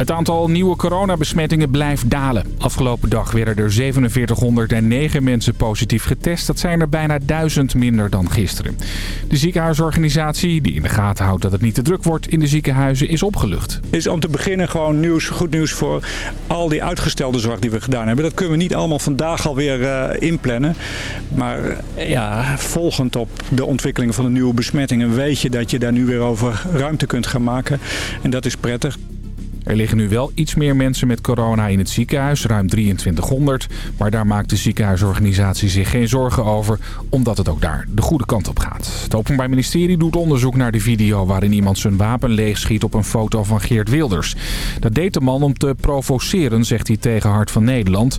Het aantal nieuwe coronabesmettingen blijft dalen. Afgelopen dag werden er 4709 mensen positief getest. Dat zijn er bijna 1000 minder dan gisteren. De ziekenhuisorganisatie, die in de gaten houdt dat het niet te druk wordt in de ziekenhuizen, is opgelucht. is om te beginnen gewoon nieuws, goed nieuws voor al die uitgestelde zorg die we gedaan hebben. Dat kunnen we niet allemaal vandaag alweer uh, inplannen. Maar uh, ja, volgend op de ontwikkelingen van de nieuwe besmettingen weet je dat je daar nu weer over ruimte kunt gaan maken. En dat is prettig. Er liggen nu wel iets meer mensen met corona in het ziekenhuis, ruim 2300. Maar daar maakt de ziekenhuisorganisatie zich geen zorgen over, omdat het ook daar de goede kant op gaat. Het Openbaar Ministerie doet onderzoek naar de video waarin iemand zijn wapen leegschiet op een foto van Geert Wilders. Dat deed de man om te provoceren, zegt hij tegen Hart van Nederland.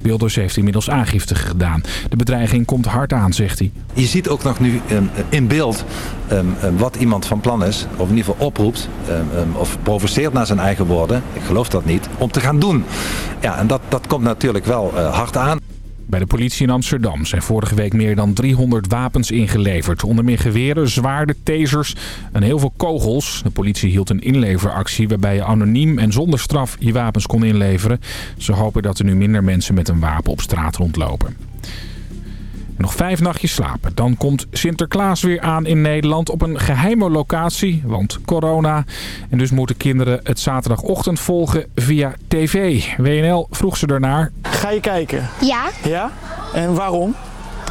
Wilders heeft inmiddels aangifte gedaan. De bedreiging komt hard aan, zegt hij. Je ziet ook nog nu um, in beeld um, um, wat iemand van plan is, of in ieder geval oproept, of provoceert naar zijn eigen woorden, ik geloof dat niet, om te gaan doen. Ja, en dat, dat komt natuurlijk wel uh, hard aan. Bij de politie in Amsterdam zijn vorige week meer dan 300 wapens ingeleverd. Onder meer geweren, zwaarden, tasers en heel veel kogels. De politie hield een inleveractie waarbij je anoniem en zonder straf je wapens kon inleveren. Ze hopen dat er nu minder mensen met een wapen op straat rondlopen. Nog vijf nachtjes slapen. Dan komt Sinterklaas weer aan in Nederland op een geheime locatie, want corona. En dus moeten kinderen het zaterdagochtend volgen via tv. WNL vroeg ze ernaar. Ga je kijken? Ja. Ja? En waarom?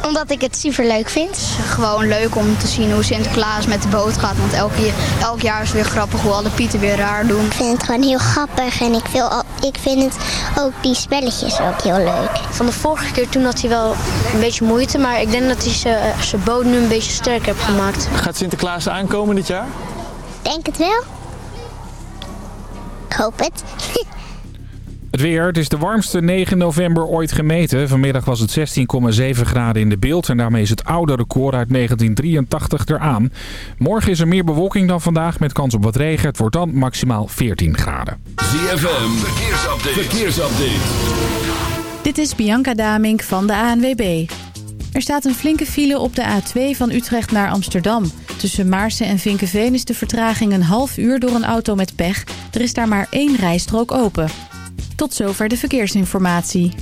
Omdat ik het super leuk vind. Gewoon leuk om te zien hoe Sinterklaas met de boot gaat. Want elk, elk jaar is het weer grappig hoe alle pieten weer raar doen. Ik vind het gewoon heel grappig en ik, wil al, ik vind het ook die spelletjes ook heel leuk. Van de vorige keer toen had hij wel een beetje moeite. Maar ik denk dat hij zijn boot nu een beetje sterker heeft gemaakt. Gaat Sinterklaas aankomen dit jaar? Denk het wel. Ik hoop het. Het weer, het is de warmste 9 november ooit gemeten. Vanmiddag was het 16,7 graden in de beeld en daarmee is het oude record uit 1983 eraan. Morgen is er meer bewolking dan vandaag met kans op wat regen. Het wordt dan maximaal 14 graden. ZFM, verkeersupdate. verkeersupdate. Dit is Bianca Damink van de ANWB. Er staat een flinke file op de A2 van Utrecht naar Amsterdam. Tussen Maarsen en Vinkenveen is de vertraging een half uur door een auto met pech. Er is daar maar één rijstrook open. Tot zover de verkeersinformatie.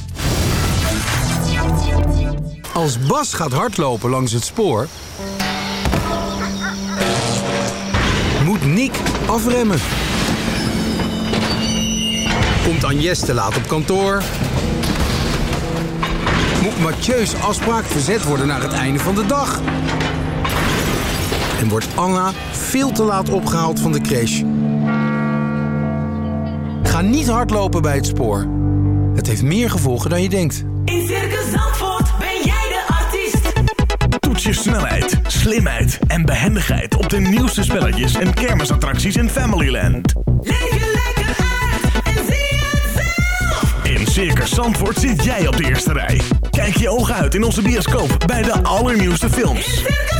Als Bas gaat hardlopen langs het spoor... moet Nick afremmen. Komt Agnes te laat op kantoor... moet Mathieu's afspraak verzet worden naar het einde van de dag... en wordt Anna veel te laat opgehaald van de crash... Ga niet hardlopen bij het spoor. Het heeft meer gevolgen dan je denkt. In Circus Zandvoort ben jij de artiest. Toets je snelheid, slimheid en behendigheid op de nieuwste spelletjes en kermisattracties in Familyland. Leef je lekker uit en zie het zelf. In Circus Zandvoort zit jij op de eerste rij. Kijk je ogen uit in onze bioscoop bij de allernieuwste films. In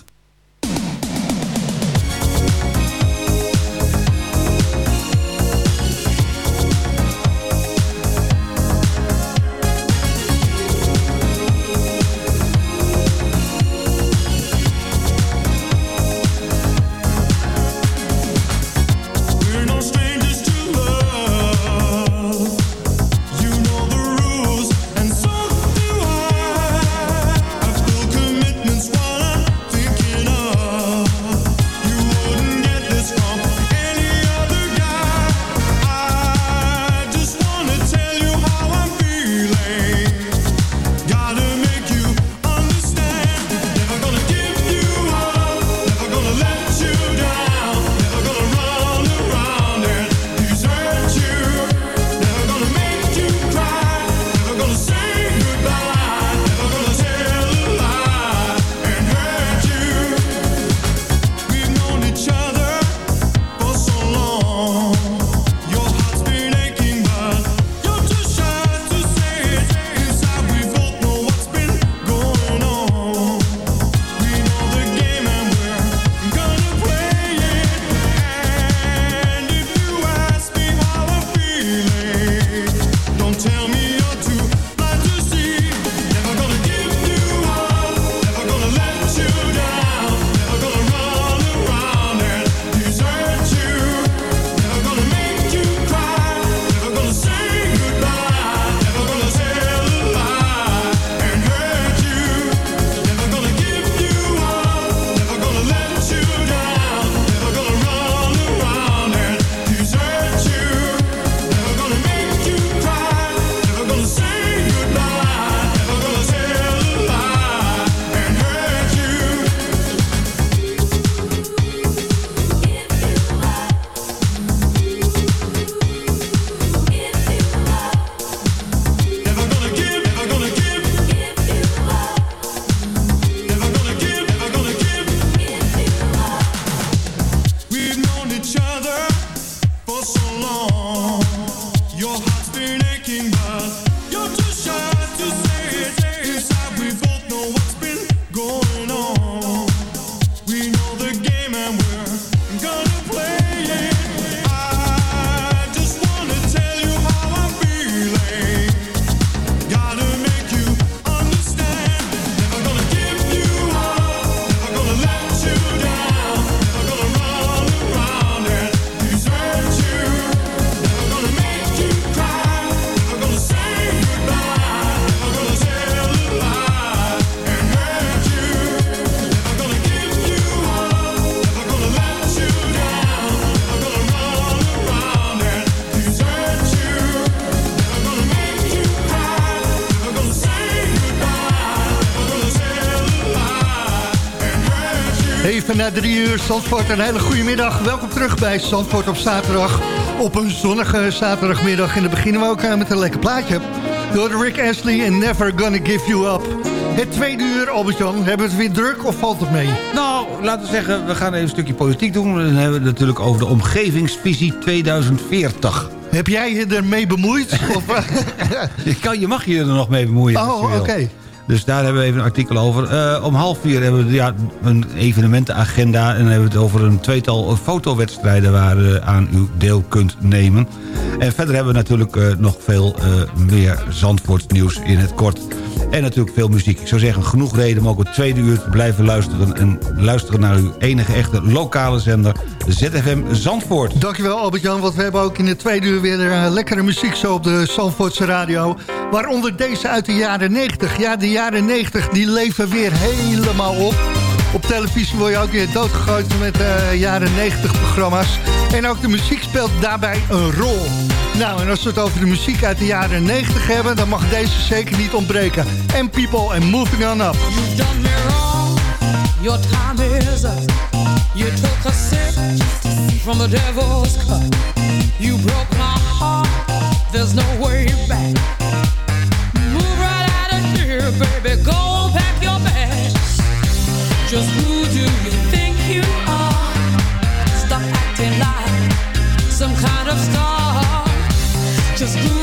Even na drie uur, Zandvoort, een hele goede middag. Welkom terug bij Zandvoort op zaterdag. Op een zonnige zaterdagmiddag. En dan beginnen we ook aan met een lekker plaatje. Door de Rick Astley en Never Gonna Give You Up. Het tweede uur, Albert-Jan. Hebben we het weer druk of valt het mee? Nou, laten we zeggen, we gaan even een stukje politiek doen. Dan hebben we het natuurlijk over de omgevingsvisie 2040. Heb jij je ermee bemoeid? of, Je, kan, je mag je er nog mee bemoeien. oh, oké. Dus daar hebben we even een artikel over. Eh, om half vier hebben we ja, een evenementenagenda. En dan hebben we het over een tweetal fotowedstrijden... waar u aan u deel kunt nemen. En verder hebben we natuurlijk eh, nog veel eh, meer Zandvoorts nieuws in het kort. En natuurlijk veel muziek. Ik zou zeggen, genoeg reden om ook het tweede uur te blijven luisteren... en luisteren naar uw enige echte lokale zender, ZFM Zandvoort. Dankjewel Albert-Jan, want we hebben ook in het tweede uur weer lekkere muziek zo op de Zandvoortse radio. Waaronder deze uit de jaren 90. Ja, de jaren 90 die leven weer helemaal op. Op televisie word je ook weer doodgegooid met eh, jaren 90 programma's. En ook de muziek speelt daarbij een rol. Nou, en als we het over de muziek uit de jaren 90 hebben... dan mag deze zeker niet ontbreken. En People and Moving On Up. You've done me wrong. Your time is up. You took a sip from the devil's cup. You broke my heart. There's no way back. Baby. Go pack your bags. Just who do you think you are? Stop acting like some kind of star. Just who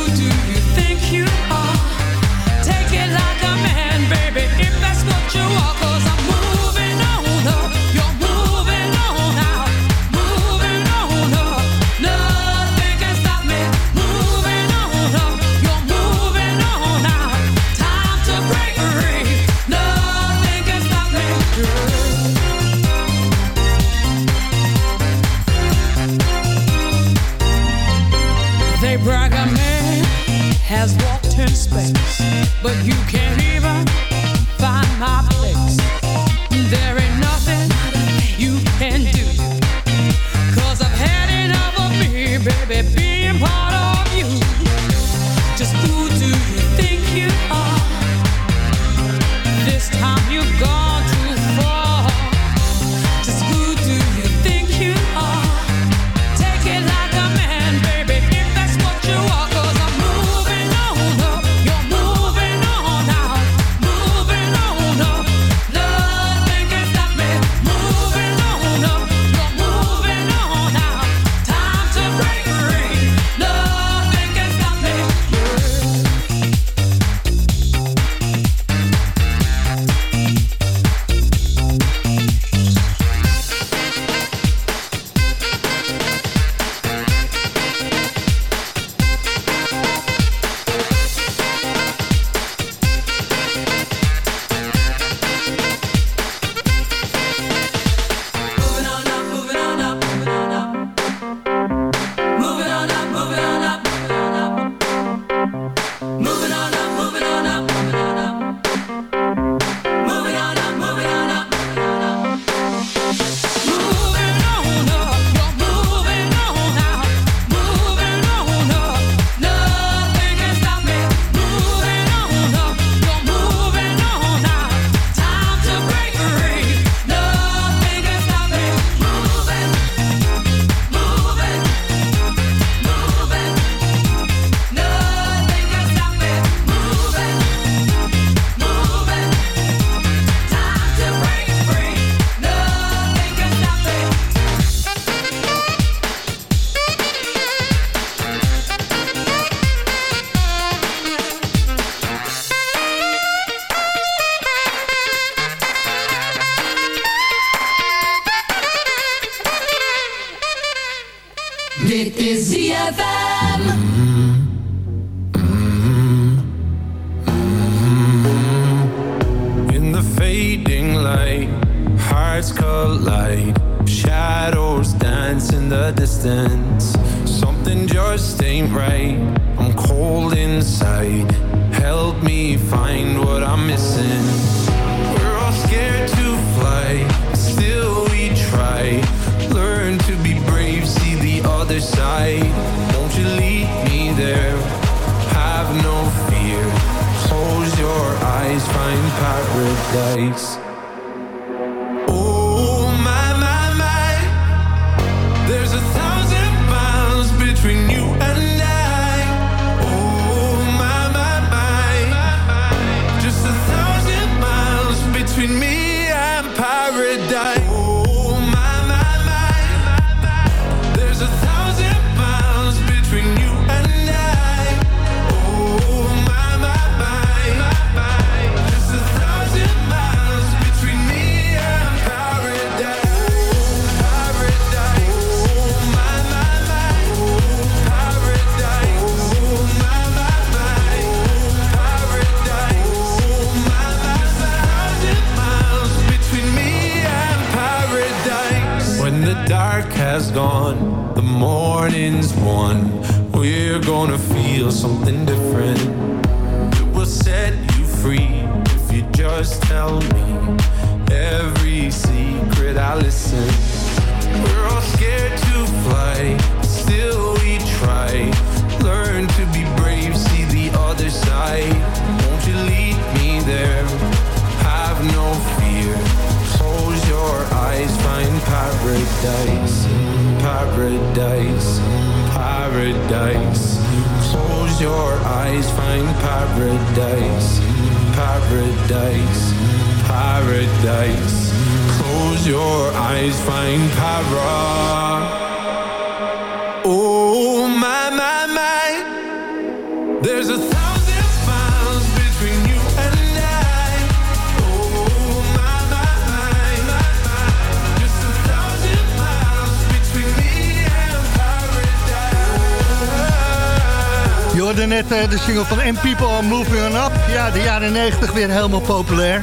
90 weer helemaal populair.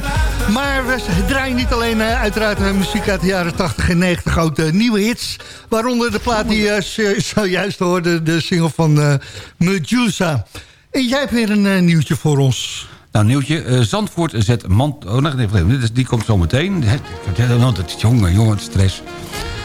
Maar we draaien niet alleen eh, uiteraard eh, muziek uit de jaren 80 en 90, ook de nieuwe hits. Waaronder de plaat die je zo- zojuist hoorde, de single van eh Medusa. En jij hebt weer een eh, nieuwtje voor ons. Nou, nieuwtje. eh, Zandvoort zet mand... Oh, nee, nee, nee, die komt zo meteen. Jongen, jongen, stress.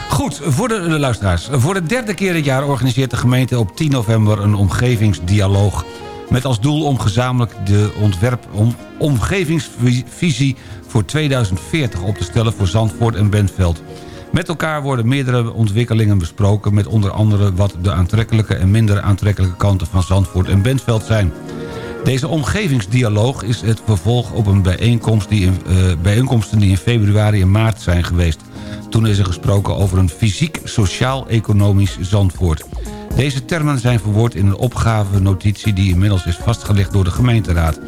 Goed, voor de, de luisteraars. Voor de derde keer dit jaar organiseert de gemeente op 10 november een omgevingsdialoog. Met als doel om gezamenlijk de ontwerp, om, omgevingsvisie voor 2040 op te stellen voor Zandvoort en Bentveld. Met elkaar worden meerdere ontwikkelingen besproken... met onder andere wat de aantrekkelijke en minder aantrekkelijke kanten van Zandvoort en Bentveld zijn. Deze omgevingsdialoog is het vervolg op een bijeenkomst die in, eh, bijeenkomsten die in februari en maart zijn geweest. Toen is er gesproken over een fysiek-sociaal-economisch Zandvoort. Deze termen zijn verwoord in een opgave-notitie die inmiddels is vastgelegd door de gemeenteraad.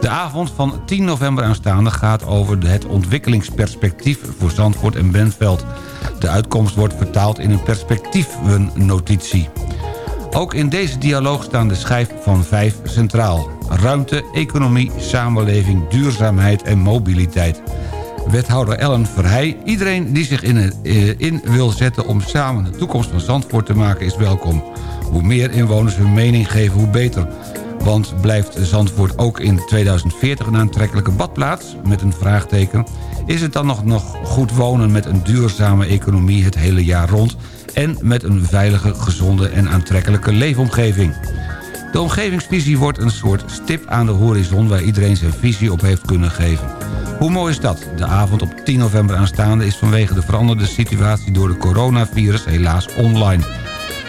De avond van 10 november aanstaande gaat over het ontwikkelingsperspectief voor Zandvoort en Bentveld. De uitkomst wordt vertaald in een perspectiefnotitie. Ook in deze dialoog staan de schijf van vijf centraal. Ruimte, economie, samenleving, duurzaamheid en mobiliteit. Wethouder Ellen Verheij, iedereen die zich in, eh, in wil zetten... om samen de toekomst van Zandvoort te maken is welkom. Hoe meer inwoners hun mening geven, hoe beter. Want blijft Zandvoort ook in 2040 een aantrekkelijke badplaats? Met een vraagteken. Is het dan nog, nog goed wonen met een duurzame economie het hele jaar rond... en met een veilige, gezonde en aantrekkelijke leefomgeving? De omgevingsvisie wordt een soort stip aan de horizon... waar iedereen zijn visie op heeft kunnen geven. Hoe mooi is dat? De avond op 10 november aanstaande is vanwege de veranderde situatie... door de coronavirus helaas online.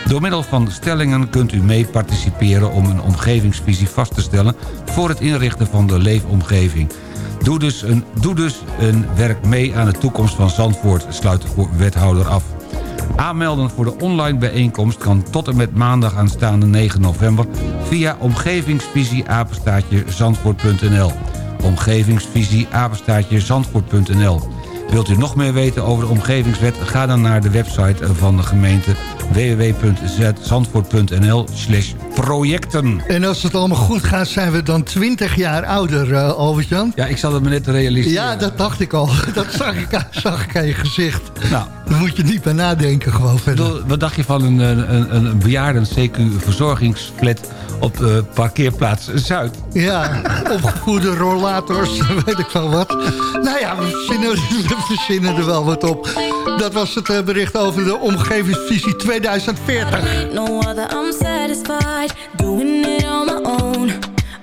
Door middel van stellingen kunt u mee participeren om een omgevingsvisie vast te stellen... voor het inrichten van de leefomgeving. Doe dus een, doe dus een werk mee aan de toekomst van Zandvoort, sluit de wethouder af. Aanmelden voor de online bijeenkomst kan tot en met maandag aanstaande 9 november... via omgevingsvisieapenstaatje zandvoort.nl. Wilt u nog meer weten over de omgevingswet? Ga dan naar de website van de gemeente www.zandvoort.nl slash projecten. En als het allemaal goed gaat, zijn we dan 20 jaar ouder, eh Albert-Jan. Ja, ik zal het me net realiseren. Ja, dat dacht ik al. Dat zag ik, zag ik aan je gezicht. Nou, Daar moet je niet bij nadenken gewoon verder. Wat dacht je van een, een, een bejaarden CQ-verzorgingsflat op eh, parkeerplaats Zuid? Ja, opgevoerde rollators, weet ik wel wat. Nou ja, we verzinnen, we verzinnen er wel wat op. Dat was het eh, bericht over de omgevingsvisie 2040. No other, I'm satisfied doing it on my own.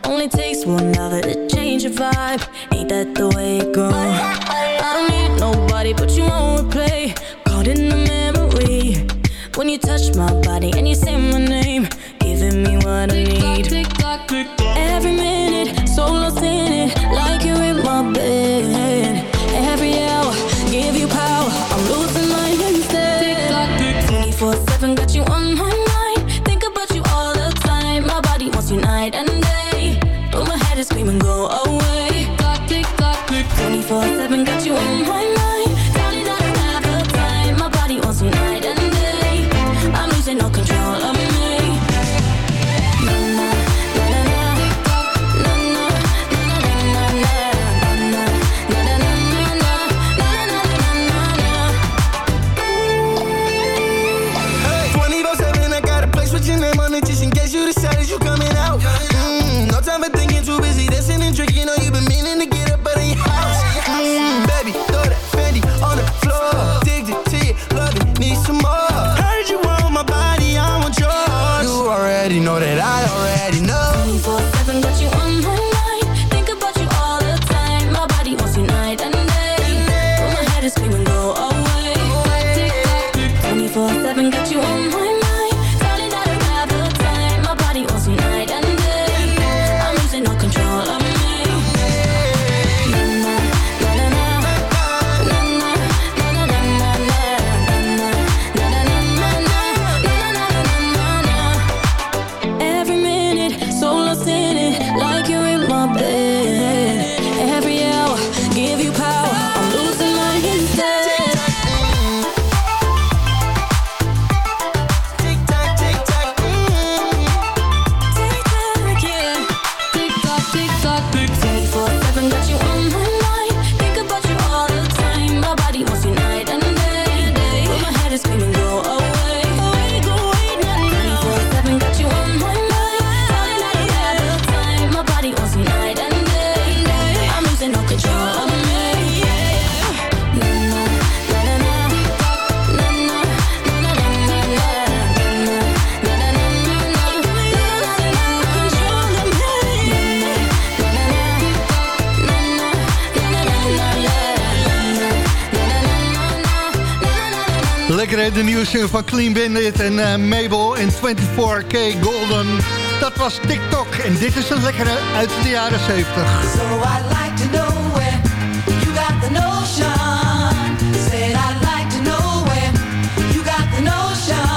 Only takes one other to change your vibe. Ain't that the way it goes? I don't need nobody but you on replay. Caught in the memory when you touch my body and you say my name, me what I need. Every minute, already know. Nieuwe single van Clean Bandit en eh, Mabel en 24K Golden. Dat was TikTok en dit is een lekkere uit de jaren 70. So I'd like to know where you got the notion. Said I'd like to know where you got the notion.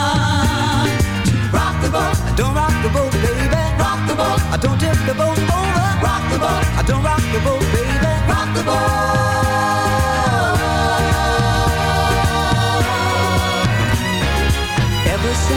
Rock the boat, Don't rock the boat, baby. rock the boat, I don't tip the boat over. rock the boat, I don't rock the boat,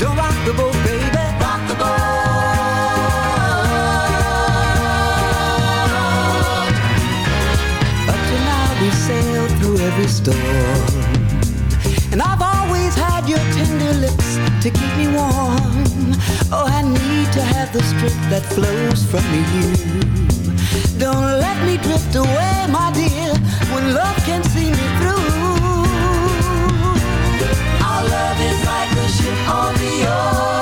Don't rock the boat, baby. rock the boat. Up now we sailed through every storm And I've always had your tender lips to keep me warm Oh, I need to have the strength that flows from you Don't let me drift away, my dear When love can see me through on the.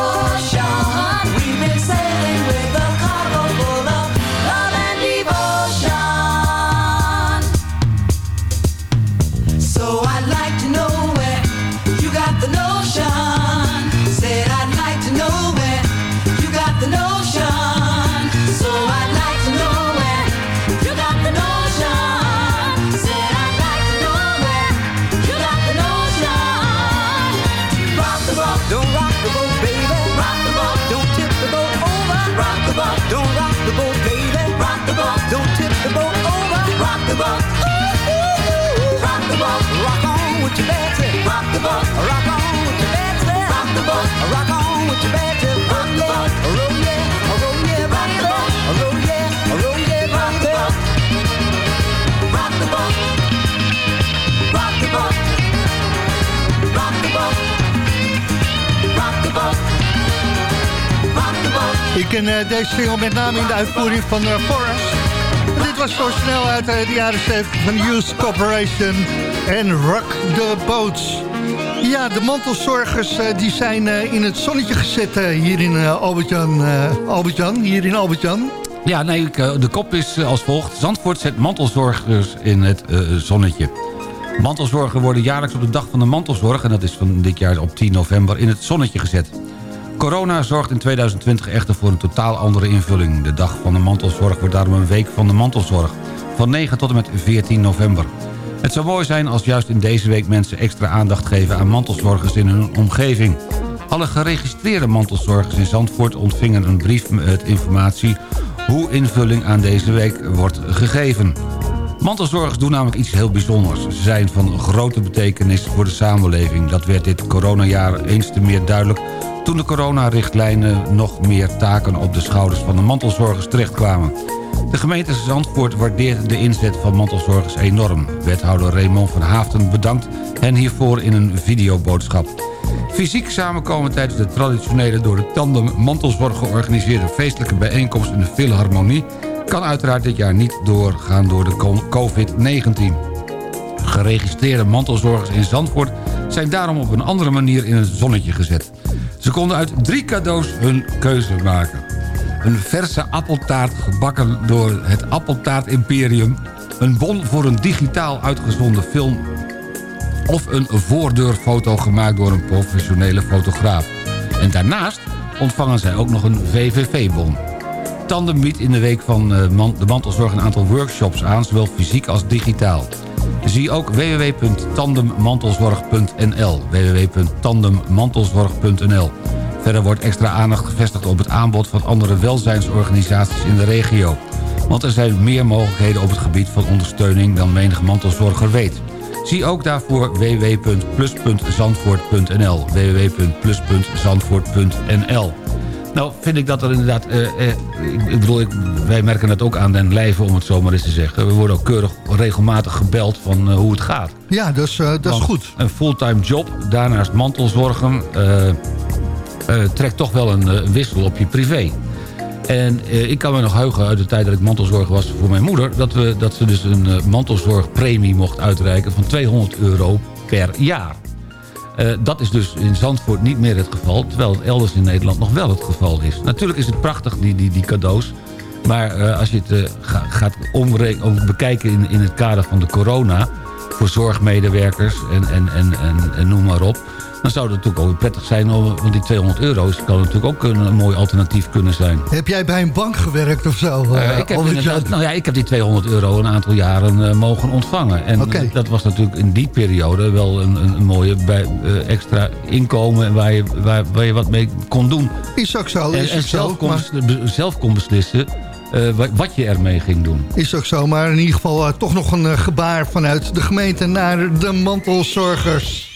Don't rock the boat, baby. Rock the boat. Don't tip the boat over. Rock the boat. Ooh. Rock the boat. Rock on with your bad tip. Rock the boat. Rock on with your bad tip. Rock the boat. Rock on with your bad. Rock the boat. Roll yeah. Ik ken eh, deze single met name in de uitvoering van eh, Forrest. Dit was zo snel uit eh, de jaren 70 van Youth Corporation en Rock the Boats. Ja, de mantelzorgers die zijn in het zonnetje gezet hier in Albert-Jan. hier in Albert-Jan. Ja, nee, de kop is als volgt. Zandvoort zet mantelzorgers in het zonnetje. Mantelzorgen worden jaarlijks op de dag van de mantelzorg... en dat is van dit jaar op 10 november in het zonnetje gezet. Corona zorgt in 2020 echter voor een totaal andere invulling. De dag van de mantelzorg wordt daarom een week van de mantelzorg. Van 9 tot en met 14 november. Het zou mooi zijn als juist in deze week mensen extra aandacht geven aan mantelzorgers in hun omgeving. Alle geregistreerde mantelzorgers in Zandvoort ontvingen een brief met informatie hoe invulling aan deze week wordt gegeven. Mantelzorgers doen namelijk iets heel bijzonders. Ze zijn van grote betekenis voor de samenleving. Dat werd dit coronajaar eens te meer duidelijk... toen de coronarichtlijnen nog meer taken op de schouders van de mantelzorgers terechtkwamen. De gemeente Zandvoort waardeert de inzet van mantelzorgers enorm. Wethouder Raymond van Haafden bedankt hen hiervoor in een videoboodschap. Fysiek samenkomen tijdens de traditionele door de tandem mantelzorg georganiseerde feestelijke bijeenkomst in de Philharmonie kan uiteraard dit jaar niet doorgaan door de COVID-19. Geregistreerde mantelzorgers in Zandvoort zijn daarom op een andere manier in het zonnetje gezet. Ze konden uit drie cadeaus hun keuze maken. Een verse appeltaart gebakken door het Appeltaart Imperium... een bon voor een digitaal uitgezonden film... of een voordeurfoto gemaakt door een professionele fotograaf. En daarnaast ontvangen zij ook nog een VVV-bon. Tandem biedt in de week van eh, de mantelzorg een aantal workshops aan... zowel fysiek als digitaal. Zie ook www.tandemmantelzorg.nl www.tandemmantelzorg.nl Verder wordt extra aandacht gevestigd op het aanbod van andere welzijnsorganisaties in de regio. Want er zijn meer mogelijkheden op het gebied van ondersteuning dan menig mantelzorger weet. Zie ook daarvoor www.plus.zandvoort.nl www.plus.zandvoort.nl Nou, vind ik dat er inderdaad... eh, eh, ik, bedoel, ik, wij merken het ook aan den lijve, om het zo maar eens te zeggen. We worden ook keurig regelmatig gebeld van eh, hoe het gaat. Ja, eh, dat is Want goed. Een fulltime job, daarnaast mantelzorgen... trekt toch wel een wissel op je privé. En eh, ik kan me nog heugen uit de tijd dat ik mantelzorger was voor mijn moeder... dat, we, dat ze dus een mantelzorgpremie mocht uitreiken van 200 euro per jaar. Eh, dat is dus in Zandvoort niet meer het geval... terwijl het elders in Nederland nog wel het geval is. Natuurlijk is het prachtig, die, die, die cadeaus... maar eh, als je het eh, ga- gaat bekijken in, in het kader van de corona... voor zorgmedewerkers en, en, en, en noem maar op... dan zou het natuurlijk ook prettig zijn... om- want die 200 euro's kan natuurlijk ook een, een mooi alternatief kunnen zijn. Heb jij bij een bank gewerkt of zo? eh, Eh, ik, heb nou ja, ik heb die 200 euro een aantal jaren eh, mogen ontvangen. En dat was natuurlijk in die periode wel een, een, mooie bij, extra inkomen... Waar je, waar, waar je wat mee kon doen. Is ook zo, En, is en ook zelf, zo. kon, maar- zelf kon beslissen wa- wat je ermee ging doen. Is ook zo, maar in ieder geval toch nog een gebaar vanuit de gemeente naar de mantelzorgers.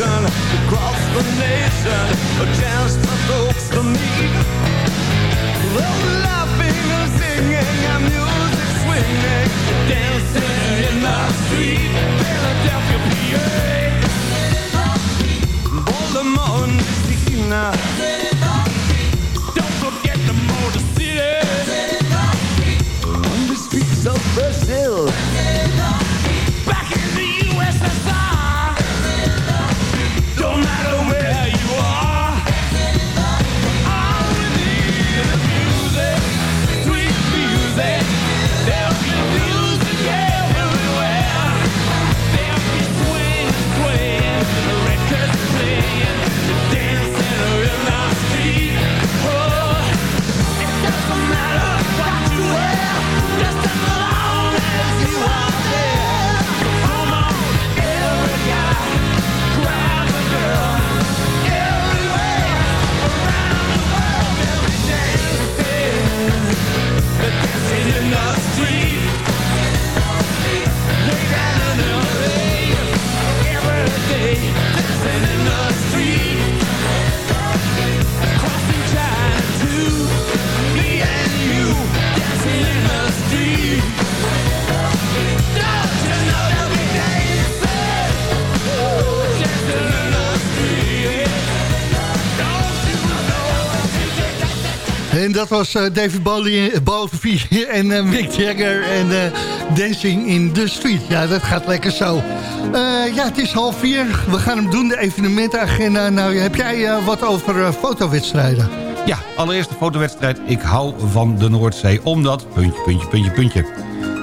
nation across the nation a chance for folks to meet. Love laughing and singing and music swinging dancing in the street Philadelphia PA Baltimore and Dixie En dat was eh, David Bowie, en eh, Mick Jagger en eh, Dancing in the Street. Ja, dat gaat lekker zo. Ja, het is half vier. We gaan hem doen, de evenementenagenda. Nou, heb jij wat over fotowedstrijden? Ja, allereerst de fotowedstrijd Ik hou van de Noordzee. Omdat, puntje, puntje, puntje, puntje.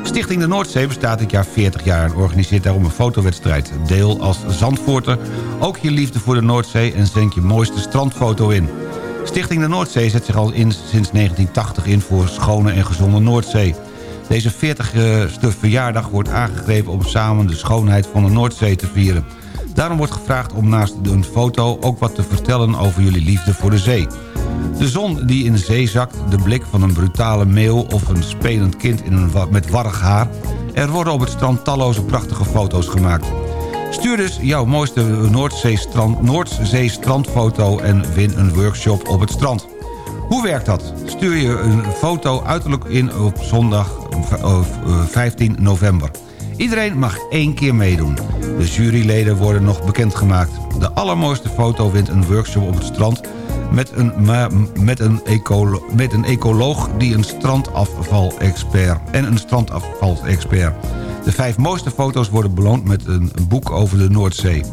Stichting de Noordzee bestaat dit jaar 40 jaar... en organiseert daarom een fotowedstrijd. Deel als Zandvoorter ook je liefde voor de Noordzee... en zend je mooiste strandfoto in. Stichting de Noordzee zet zich al in, sinds 1980 in voor schone en gezonde Noordzee. Deze 40ste verjaardag wordt aangegrepen om samen de schoonheid van de Noordzee te vieren. Daarom wordt gevraagd om naast een foto ook wat te vertellen over jullie liefde voor de zee. De zon die in de zee zakt, de blik van een brutale meeuw of een spelend kind in een met warrig haar. Er worden op het strand talloze prachtige foto's gemaakt. Stuur dus jouw mooiste Noordzee-strand, Noordzee strandfoto en win een workshop op het strand. Hoe werkt dat? Stuur je een foto uiterlijk in op zondag eh, 15 november. Iedereen mag één keer meedoen. De juryleden worden nog bekendgemaakt. De allermooiste foto wint een workshop op het strand... met een, met een, ecolo- met een ecoloog die een strandafvalexpert... en een strandafvalexpert. De vijf mooiste foto's worden beloond met een boek over de Noordzee.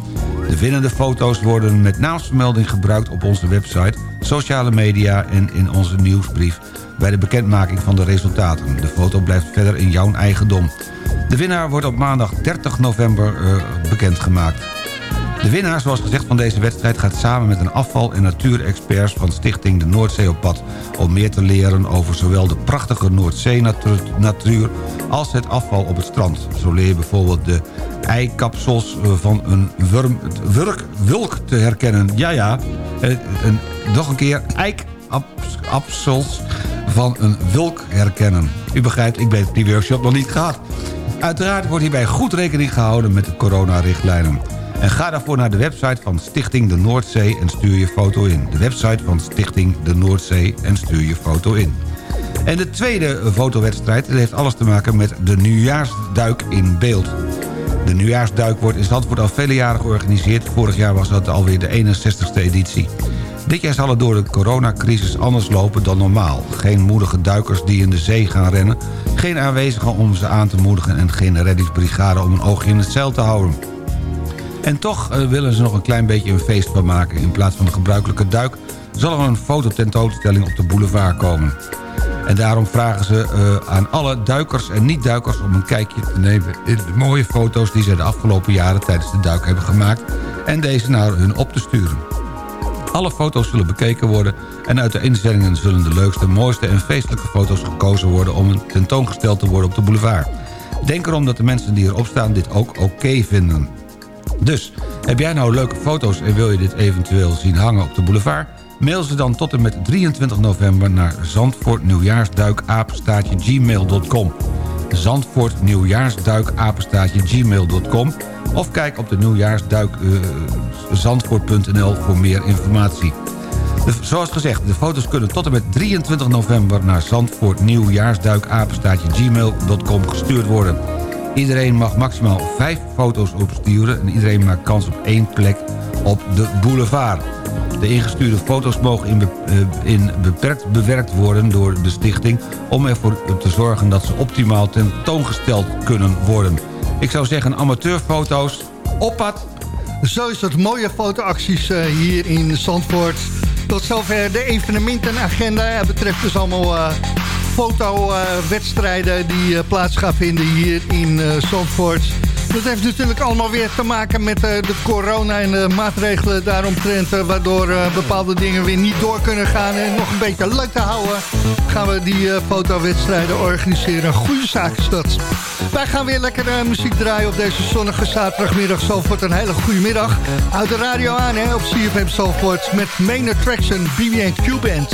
De winnende foto's worden met naamsvermelding gebruikt op onze website, sociale media en in onze nieuwsbrief bij de bekendmaking van de resultaten. De foto blijft verder in jouw eigendom. De winnaar wordt op maandag 30 november eh, bekendgemaakt. De winnaar, zoals gezegd van deze wedstrijd... gaat samen met een afval- en natuurexperts van Stichting de Noordzee op pad... om meer te leren over zowel de prachtige Noordzee-natuur... als het afval op het strand. Zo leer je bijvoorbeeld de eikapsels eh, van een wurm, wurk, wulk te herkennen. Ja, ja, eh, een, nog een keer eikapsels van een wulk herkennen. U begrijpt, ik heb die workshop nog niet gehad. Uiteraard wordt hierbij goed rekening gehouden met de coronarichtlijnen. En ga daarvoor naar de website van Stichting de Noordzee en stuur je foto in. De website van Stichting de Noordzee en stuur je foto in. En de tweede fotowedstrijd heeft alles te maken met de nieuwjaarsduik in beeld. De nieuwjaarsduik wordt in Zandvoort al vele jaren georganiseerd. Vorig jaar was dat alweer de 61ste editie. Dit jaar zal het door de coronacrisis anders lopen dan normaal. Geen moedige duikers die in de zee gaan rennen. Geen aanwezigen om ze aan te moedigen... en geen reddingsbrigade om een oogje in het zeil te houden. En toch eh, willen ze nog een klein beetje een feest van maken. In plaats van de gebruikelijke duik zal er een fototentoonstelling op de boulevard komen. En daarom vragen ze eh, aan alle duikers en niet-duikers om een kijkje te nemen... in de mooie foto's die ze de afgelopen jaren tijdens de duik hebben gemaakt... en deze naar hun op te sturen. Alle foto's zullen bekeken worden en uit de inzendingen zullen de leukste, mooiste en feestelijke foto's gekozen worden om tentoongesteld te worden op de boulevard. Denk erom dat de mensen die erop staan dit ook oké vinden. Dus, heb jij nou leuke foto's en wil je dit eventueel zien hangen op de boulevard? Mail ze dan tot en met 23 november naar Zandvoort Nieuwjaarsduik gmail.com Zandvoort Nieuwjaarsduik gmail.com of kijk op de nieuwjaarsduik eh, voor meer informatie. Zoals gezegd, de foto's kunnen tot en met 23 november naar Zandvoort Nieuwjaarsduik gmail.com gestuurd worden. Iedereen mag maximaal 5 foto's opsturen en iedereen maakt kans op één plek op de boulevard. De ingestuurde foto's mogen in, eh, in beperkt bewerkt worden door de stichting... om ervoor te zorgen dat ze optimaal tentoongesteld kunnen worden. Ik zou zeggen amateurfoto's op pad. Zo is het mooie fotoacties eh, hier in Zandvoort. Tot zover de evenementenagenda. Het betreft dus allemaal eh fotowedstrijden die eh, plaats gaan vinden hier in eh, Zandvoort. Dat heeft natuurlijk allemaal weer te maken met eh, de corona en de maatregelen daaromtrent... waardoor bepaalde dingen weer niet door kunnen gaan. En nog een beetje leuk te houden gaan we die fotowedstrijden organiseren. Goede zaak is dat. Wij gaan weer lekker muziek draaien op deze zonnige zaterdagmiddag. Zalvoort een hele goede middag. Houd de radio aan hè, op CFM Zalvoort met Main Attraction BB&Q Band.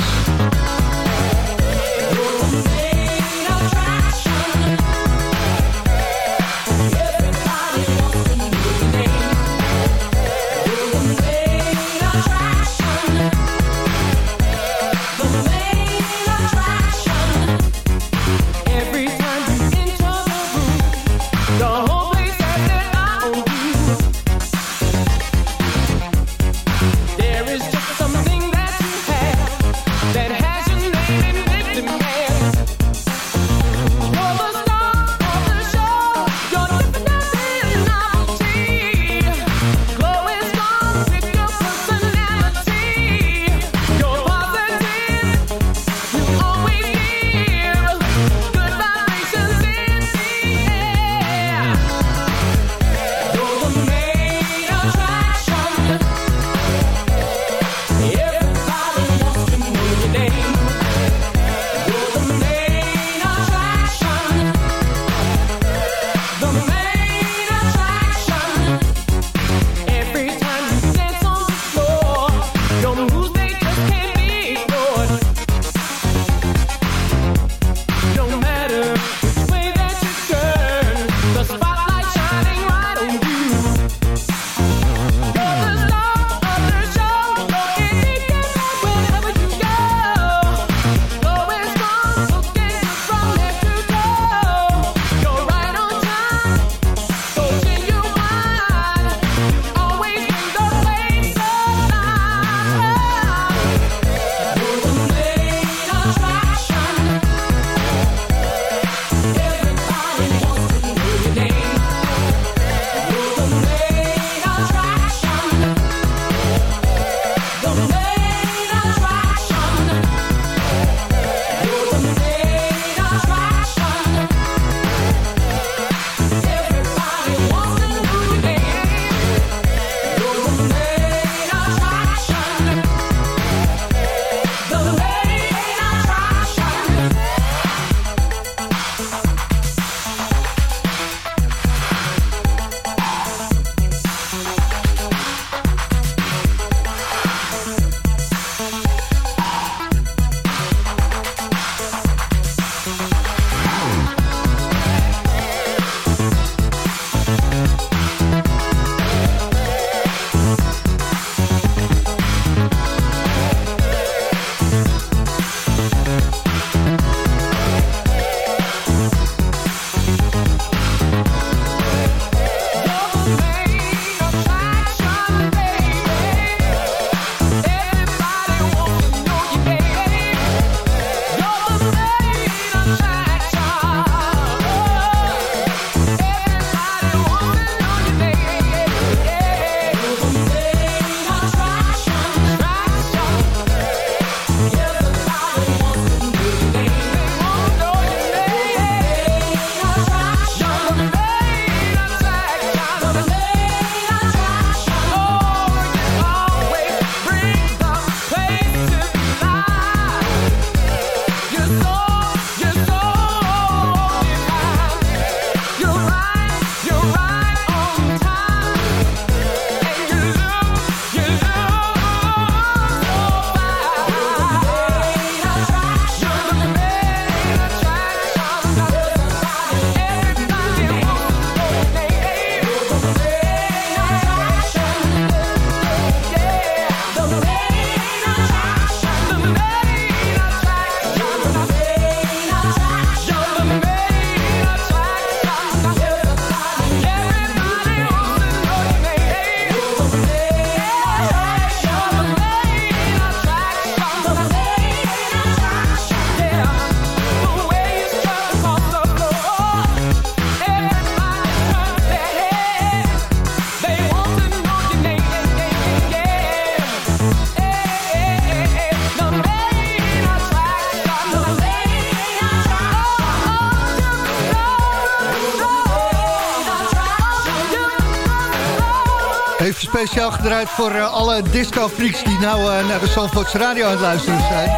speciaal gedraaid voor eh, alle disco-freaks die nou eh, naar de Zandvoorts Radio aan het luisteren zijn.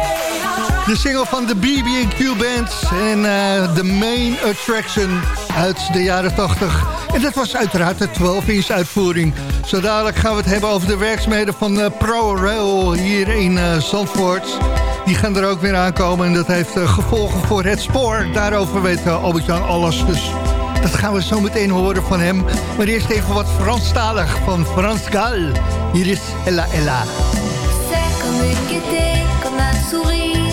De single van de BB&Q Band en eh, de Main Attraction uit de jaren 80. En dat was uiteraard de 12-inch uitvoering. Zo dadelijk gaan we het hebben over de werkzaamheden van ProRail hier in Zandvoort. Die gaan er ook weer aankomen en dat heeft gevolgen voor het spoor. Daarover weten Albert-Jan alles dus dat gaan we zo meteen horen van hem. Maar eerst even wat Franstalig van Frans Gal. Hier is Ella Ella. Comme une comme un sourire.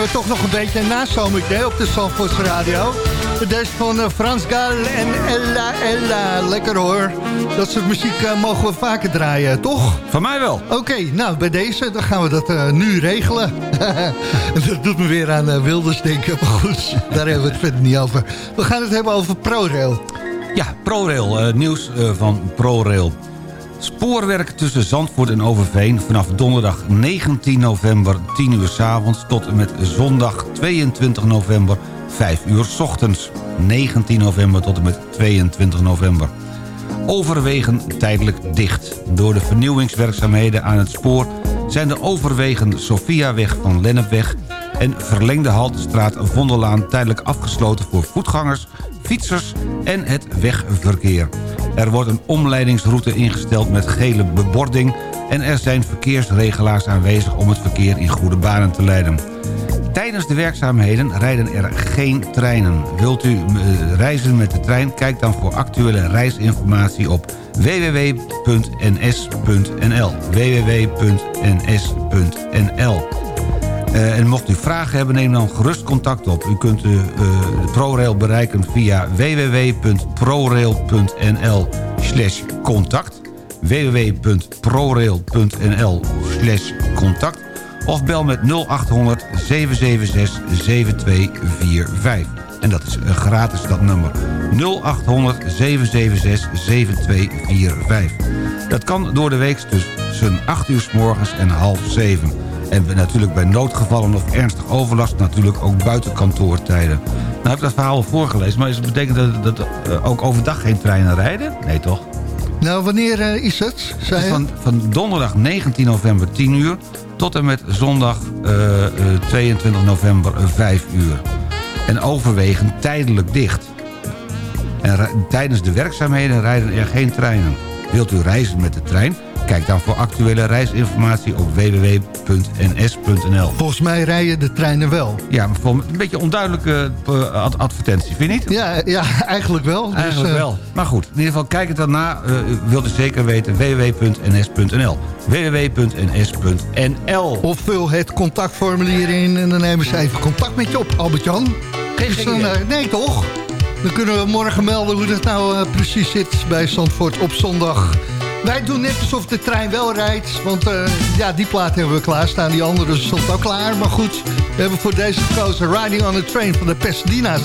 we toch nog een beetje nazomerkdeel op de Zandvoorts Radio. Deze van eh, Frans Gaal en Ella Ella. Lekker hoor. Dat soort muziek eh, mogen we vaker draaien, toch? Van mij wel. Oké, nou bij deze dan gaan we dat eh, nu regelen. dat doet me weer aan uh, Wilders denken. Maar goed, daar hebben we het verder niet over. We gaan het hebben over ProRail. Ja, ProRail. nieuws van ProRail. Spoorwerk tussen Zandvoort en Overveen vanaf donderdag 19 november 10 uur s avonds tot en met zondag 22 november 5 uur s ochtends. 19 november tot en met 22 november. Overwegen tijdelijk dicht. Door de vernieuwingswerkzaamheden aan het spoor zijn de overwegen Sofiaweg van Lennepweg en verlengde Haltestraat Vondellaan tijdelijk afgesloten voor voetgangers, fietsers en het wegverkeer. Er wordt een omleidingsroute ingesteld met gele bebording... en er zijn verkeersregelaars aanwezig om het verkeer in goede banen te leiden. Tijdens de werkzaamheden rijden er geen treinen. Wilt u eh, reizen met de trein? Kijk dan voor actuele reisinformatie op www.ns.nl www.ns.nl eh, en mocht u vragen hebben, neem dan gerust contact op. U kunt uh, ProRail bereiken via www.prorail.nl slash contact www.prorail.nl slash contact of bel met 0800 776 7245. En dat is uh, gratis, dat nummer. 0800 776 7245. Dat kan door de week tussen 8 uur s morgens en half 7. En natuurlijk bij noodgevallen of ernstig overlast natuurlijk ook buiten kantoortijden. Nou heb ik dat verhaal al voorgelezen, maar is het betekent dat, dat uh, ook overdag geen treinen rijden? Nee toch? Nou, wanneer uh, is het? Van, van donderdag 19 november 10 uur tot en met zondag uh, 22 november 5 uur. En overwegen tijdelijk dicht. En tijdens de werkzaamheden rijden er geen treinen. Wilt u reizen met de trein? Kijk dan voor actuele reisinformatie op www.ns.nl. Volgens mij rijden de treinen wel. Ja, een beetje onduidelijke uh, advertentie, vind je niet? Ja, ja eigenlijk wel. Eigenlijk dus, uh... wel. Maar goed, in ieder geval kijk het dan na. Uh, wilt u zeker weten, www.ns.nl. www.ns.nl. Of vul het contactformulier in en dan nemen ze even contact met je op, Albert-Jan. Geen dus dan, Nee, toch? Dan kunnen we morgen melden hoe dat nou precies zit bij Zandvoort op zondag. Wij doen net alsof de trein wel rijdt. Want uh, ja, die plaat hebben we klaarstaan. Die andere stond ook klaar. Maar goed, we hebben voor deze gekozen Riding on a Train van de Pasadena's.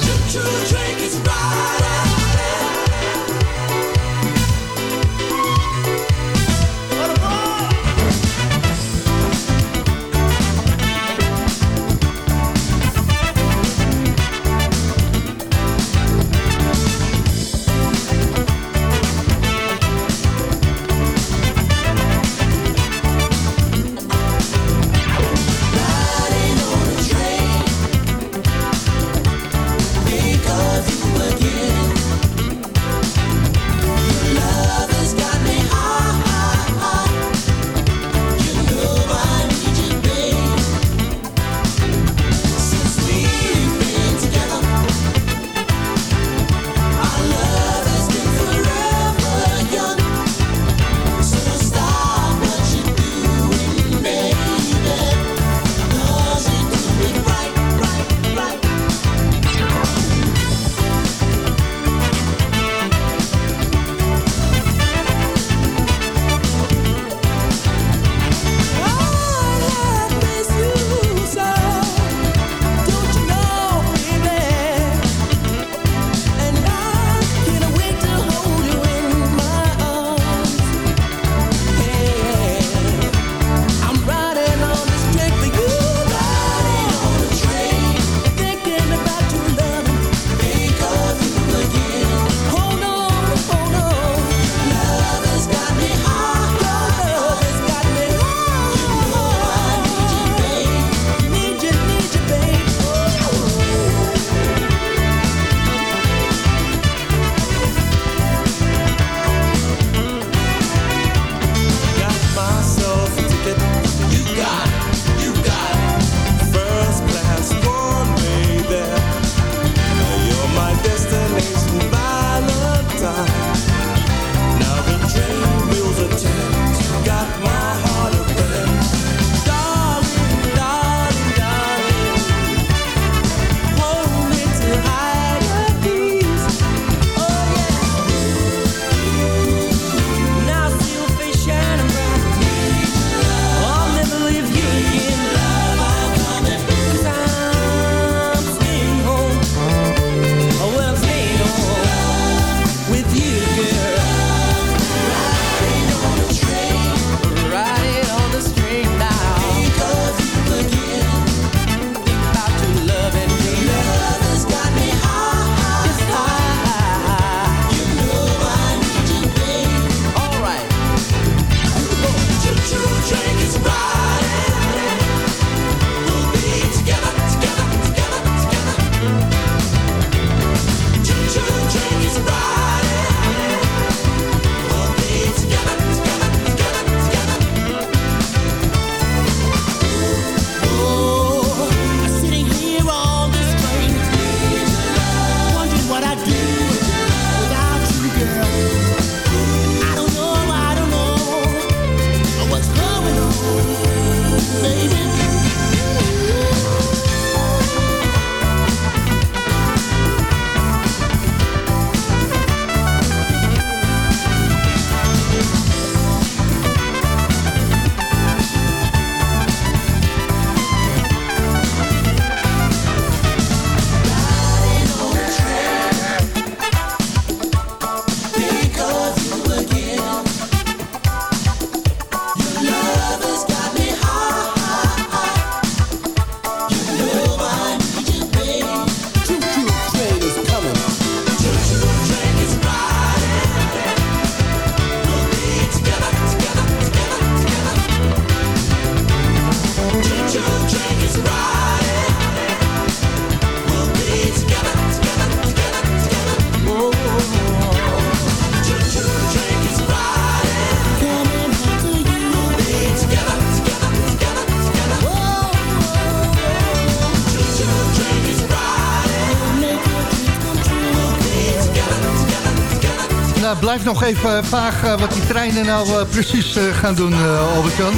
Blijft nog even vaag eh, wat die treinen nou eh, precies eh, gaan doen, Albert-Jan.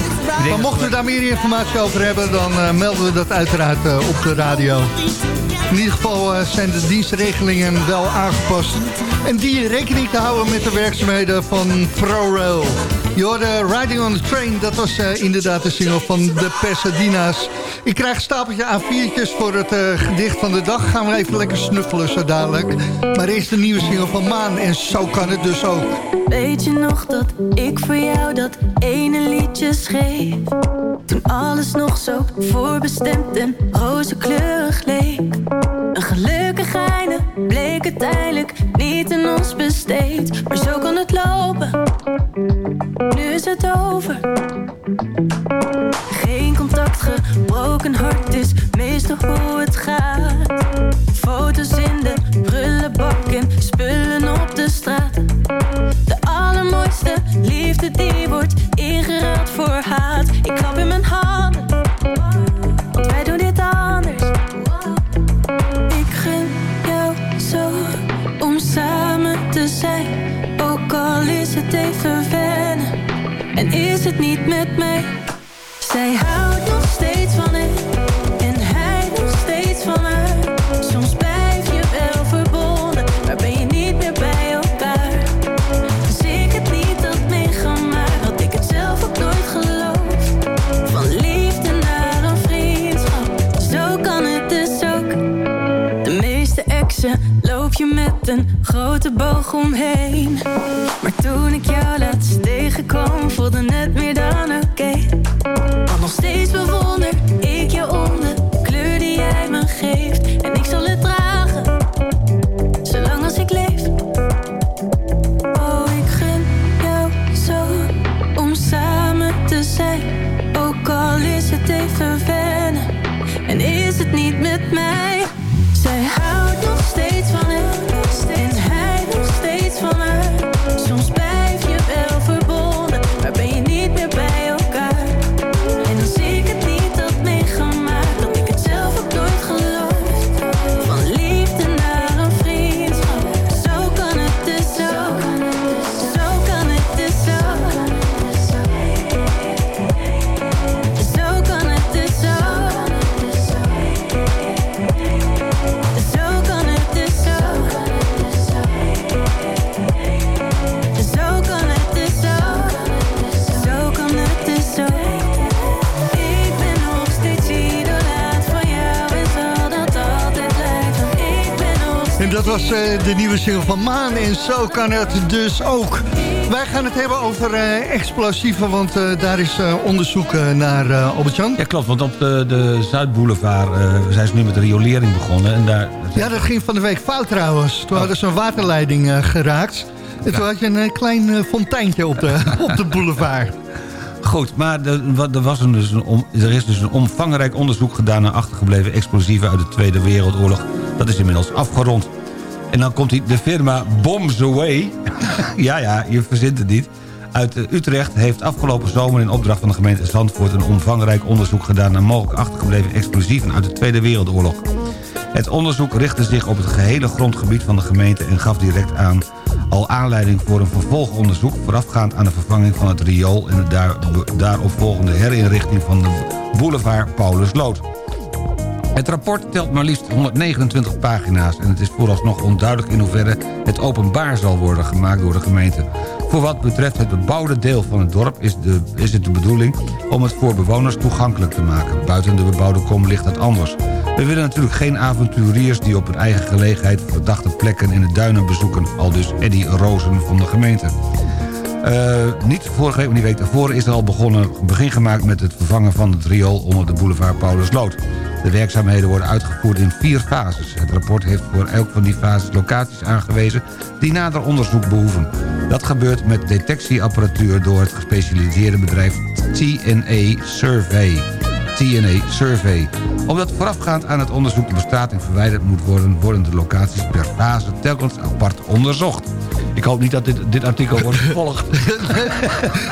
Maar mochten we daar meer informatie over hebben, dan eh, melden we dat uiteraard eh, op de radio. In ieder geval eh, zijn de dienstregelingen wel aangepast. En die rekening te houden met de werkzaamheden van ProRail. Je hoorde Riding on the Train, dat was eh, inderdaad de single van de Pasadena's. Ik krijg een stapeltje A4'tjes voor het eh, gedicht van de dag. Gaan we even lekker snuffelen zo dadelijk. Maar eerst de nieuwe single van Maan en zo kan het dus ook. Weet je nog dat ik voor jou dat ene liedje schreef? Toen alles nog zo voorbestemd en rozenkleurig leek. Een bleek uiteindelijk niet in ons besteed. Maar zo kan het lopen, nu is het over. Geen contact, gebroken hart is meestal hoe het gaat. Foto's in de prullenbak en spullen op de straat. De allermooiste liefde die wordt ingeruild voor haat. Ik klap in mijn handen, omheen. Maar toen ik jou en zo kan het dus ook. Wij gaan het hebben over eh, explosieven, want eh, daar is eh, onderzoek naar Albert-Jan. Ja, klopt, want op de, de Zuidboulevard zijn ze nu met de riolering begonnen. En daar, Ja, dat ging van de week fout trouwens. Toen hadden ze een waterleiding geraakt. En toen had je een klein fonteintje op de, op de boulevard. Goed, maar er, er, was een, dus een er is dus een omvangrijk onderzoek gedaan... naar achtergebleven explosieven uit de Tweede Wereldoorlog. Dat is inmiddels afgerond. En dan komt die, de firma Bombs Away. ja, ja, je verzint het niet. Uit eh, Utrecht heeft afgelopen zomer in opdracht van de gemeente Zandvoort... een omvangrijk onderzoek gedaan naar mogelijk achtergebleven explosieven uit de Tweede Wereldoorlog. Het onderzoek richtte zich op het gehele grondgebied van de gemeente... en gaf direct aan al aanleiding voor een vervolgonderzoek... voorafgaand aan de vervanging van het riool... en de daar, daaropvolgende herinrichting van de boulevard Paulus Lood. Het rapport telt maar liefst 129 pagina's... en het is vooralsnog onduidelijk in hoeverre het openbaar zal worden gemaakt door de gemeente. Voor wat betreft het bebouwde deel van het dorp is, de, is het de bedoeling om het voor bewoners toegankelijk te maken. Buiten de bebouwde kom ligt dat anders. We willen natuurlijk geen avonturiers die op hun eigen gelegenheid verdachte plekken in de duinen bezoeken. Al dus Eddy Rozen van de gemeente. Eh, niet vorige week, maar die week daarvoor is er al begonnen, begin gemaakt met het vervangen van het riool onder de boulevard Paulusloot. De werkzaamheden worden uitgevoerd in vier fases. Het rapport heeft voor elk van die fases locaties aangewezen die nader onderzoek behoeven. Dat gebeurt met detectieapparatuur door het gespecialiseerde bedrijf TNA Survey. TNA Survey. Omdat voorafgaand aan het onderzoek de bestrating verwijderd moet worden... worden de locaties per fase telkens apart onderzocht. Ik hoop niet dat dit, dit artikel wordt gevolgd.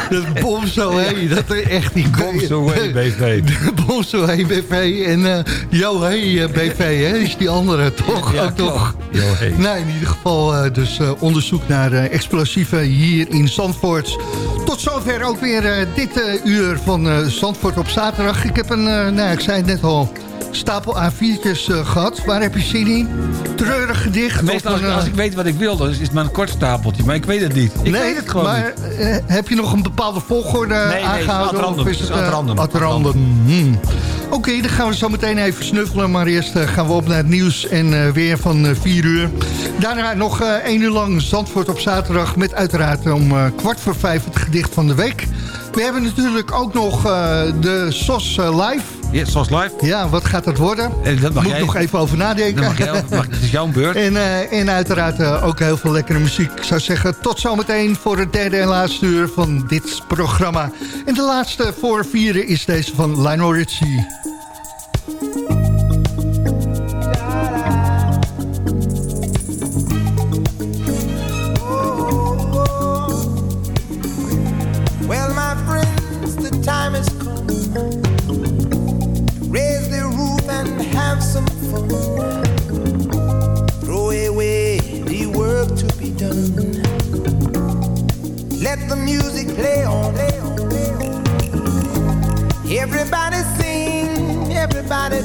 Dat bom zo hé, dat is echt die Bom zo hé, BV. Bom zo hé, BV. En eh Yo hey eh, BV, hè, is die andere toch? Ja, ook toch? Yo, hey. Nee, in ieder geval eh, dus onderzoek naar explosieven hier in Zandvoort. Tot zover ook weer dit uur van Zandvoort op zaterdag. Ik heb een, eh, nou ik zei het net al, stapel A4'tjes eh, gehad. Waar heb je zin in? Treurig gedicht? Meestal als, een, ik- als eh, ik weet wat ik wil, dan is het maar een kort stapeltje. Maar ik weet het niet. Ik nee, weet het gewoon maar niet. heb je nog een bepaalde volgorde Nee, nee, aangehouden? is het ad random. Hmm. Oké, dan gaan we zo meteen even snuffelen. Maar eerst gaan we op naar het nieuws en weer van eh, 4 uur. Daarna nog 1 uur lang Zandvoort op zaterdag... met uiteraard om kwart voor vijf het gedicht van de week. We hebben natuurlijk ook nog eh, de SOS Live. Ja, zoals live. Ja, wat gaat dat worden? Eh, dat mag Moet jij- nog even over nadenken. Dat mag jij, mag, het is jouw beurt. En, eh, en uiteraard ook heel veel lekkere muziek. Ik zou zeggen, tot zometeen voor het derde en laatste uur van dit programma. En de laatste voor vieren is deze van Lionel Richie.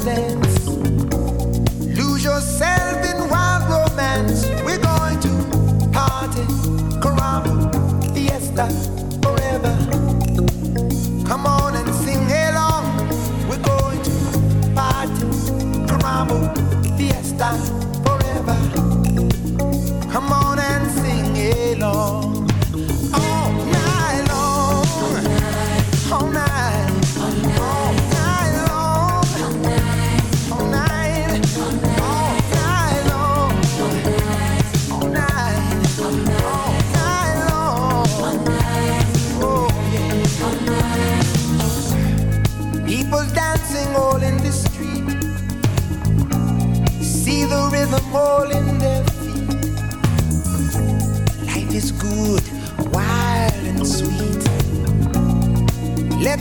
everything